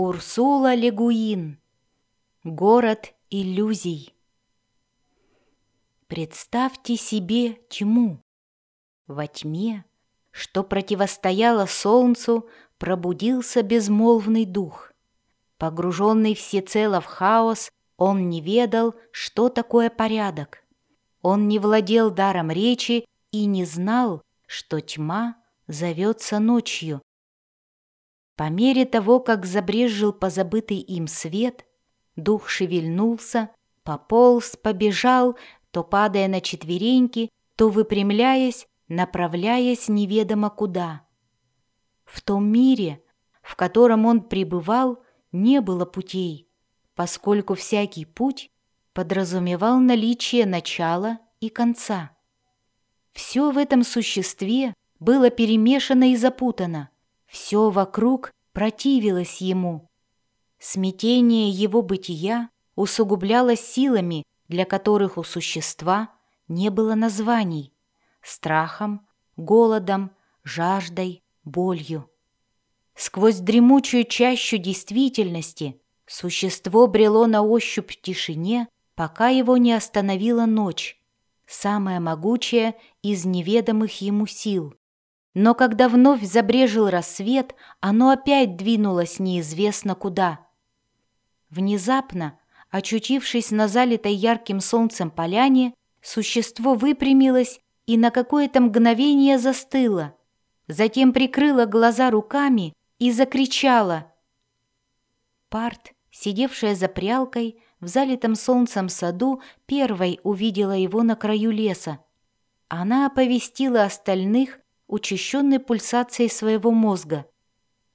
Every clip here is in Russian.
Урсула Легуин. Город иллюзий. Представьте себе тьму. Во тьме, что противостояло солнцу, пробудился безмолвный дух. Погруженный всецело в хаос, он не ведал, что такое порядок. Он не владел даром речи и не знал, что тьма зовется ночью. По мере того, как забрезжил позабытый им свет, дух шевельнулся, пополз, побежал, то падая на четвереньки, то выпрямляясь, направляясь неведомо куда. В том мире, в котором он пребывал, не было путей, поскольку всякий путь подразумевал наличие начала и конца. Все в этом существе было перемешано и запутано, все вокруг противилось ему. Смятение его бытия усугублялось силами, для которых у существа не было названий, страхом, голодом, жаждой, болью. Сквозь дремучую чащу действительности существо брело на ощупь в тишине, пока его не остановила ночь, самая могучая из неведомых ему сил. Но когда вновь забрежил рассвет, оно опять двинулось неизвестно куда. Внезапно, очутившись на залитой ярким солнцем поляне, существо выпрямилось и на какое-то мгновение застыло. Затем прикрыло глаза руками и закричала. Парт, сидевшая за прялкой, в залитом солнцем саду, первой увидела его на краю леса. Она оповестила остальных учащенной пульсацией своего мозга.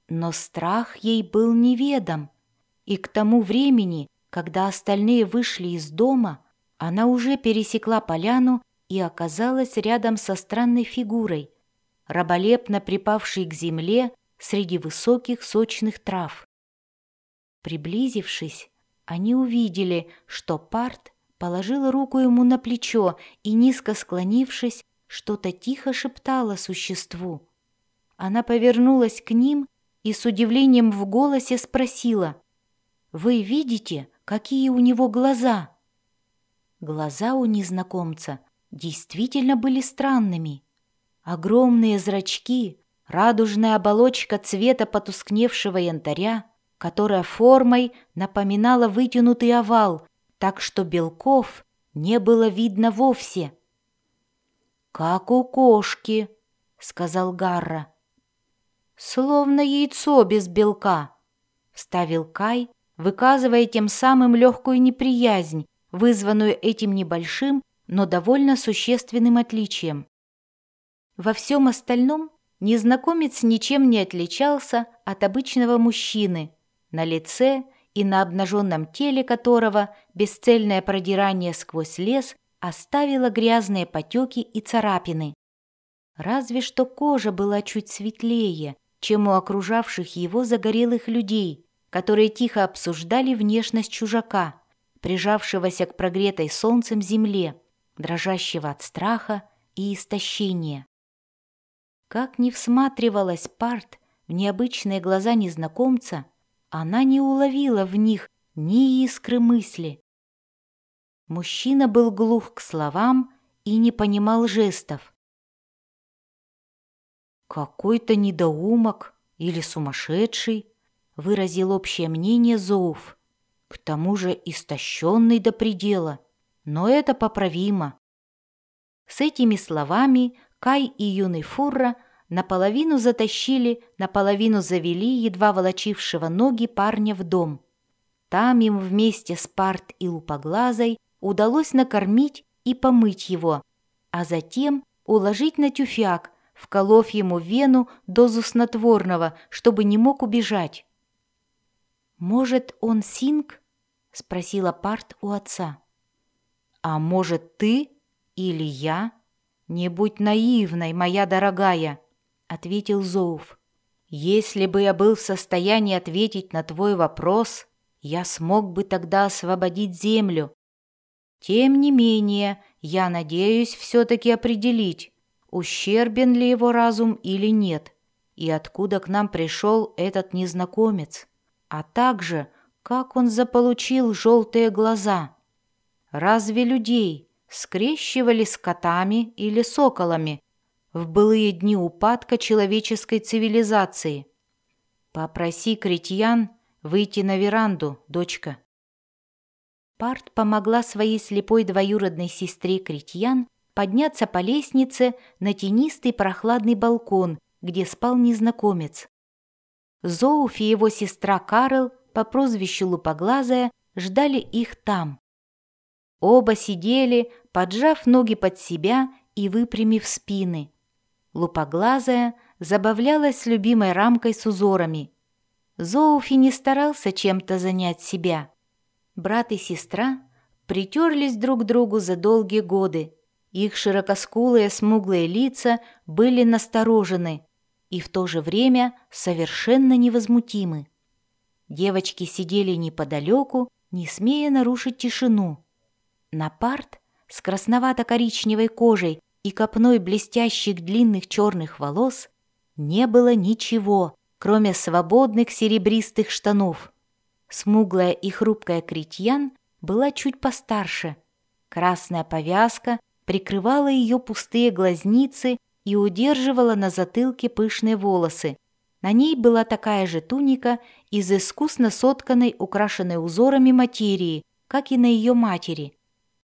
Но страх ей был неведом, и к тому времени, когда остальные вышли из дома, она уже пересекла поляну и оказалась рядом со странной фигурой, раболепно припавшей к земле среди высоких сочных трав. Приблизившись, они увидели, что Парт положила руку ему на плечо и, низко склонившись, что-то тихо шептала существу. Она повернулась к ним и с удивлением в голосе спросила, «Вы видите, какие у него глаза?» Глаза у незнакомца действительно были странными. Огромные зрачки, радужная оболочка цвета потускневшего янтаря, которая формой напоминала вытянутый овал, так что белков не было видно вовсе. «Как у кошки», — сказал Гарра. «Словно яйцо без белка», — вставил Кай, выказывая тем самым легкую неприязнь, вызванную этим небольшим, но довольно существенным отличием. Во всем остальном незнакомец ничем не отличался от обычного мужчины, на лице и на обнаженном теле которого бесцельное продирание сквозь лес оставила грязные потеки и царапины. Разве что кожа была чуть светлее, чем у окружавших его загорелых людей, которые тихо обсуждали внешность чужака, прижавшегося к прогретой солнцем земле, дрожащего от страха и истощения. Как ни всматривалась Парт в необычные глаза незнакомца, она не уловила в них ни искры мысли. Мужчина был глух к словам и не понимал жестов. «Какой-то недоумок или сумасшедший», — выразил общее мнение Зоуф. «К тому же истощенный до предела, но это поправимо». С этими словами Кай и юный Фурра наполовину затащили, наполовину завели едва волочившего ноги парня в дом. Там им вместе с Парт и Лупоглазой удалось накормить и помыть его, а затем уложить на тюфяк, вколов ему вену дозу снотворного, чтобы не мог убежать. «Может, он Синг?» — спросила Парт у отца. «А может, ты или я? Не будь наивной, моя дорогая!» — ответил Зоуф. «Если бы я был в состоянии ответить на твой вопрос, я смог бы тогда освободить землю, тем не менее, я надеюсь все-таки определить, ущербен ли его разум или нет, и откуда к нам пришел этот незнакомец. а также как он заполучил желтые глаза. Разве людей скрещивали с котами или соколами в былые дни упадка человеческой цивилизации? Попроси критьян выйти на веранду, дочка. Парт помогла своей слепой двоюродной сестре Критьян подняться по лестнице на тенистый прохладный балкон, где спал незнакомец. Зоуф и его сестра Карл по прозвищу Лупоглазая ждали их там. Оба сидели, поджав ноги под себя и выпрямив спины. Лупоглазая забавлялась с любимой рамкой с узорами. Зоуфи не старался чем-то занять себя. Брат и сестра притерлись друг к другу за долгие годы. Их широкоскулые смуглые лица были насторожены, и в то же время совершенно невозмутимы. Девочки сидели неподалеку, не смея нарушить тишину. На парт с красновато-коричневой кожей и копной блестящих длинных черных волос не было ничего, кроме свободных серебристых штанов. Смуглая и хрупкая критьян была чуть постарше. Красная повязка прикрывала ее пустые глазницы и удерживала на затылке пышные волосы. На ней была такая же туника из искусно сотканной, украшенной узорами материи, как и на ее матери.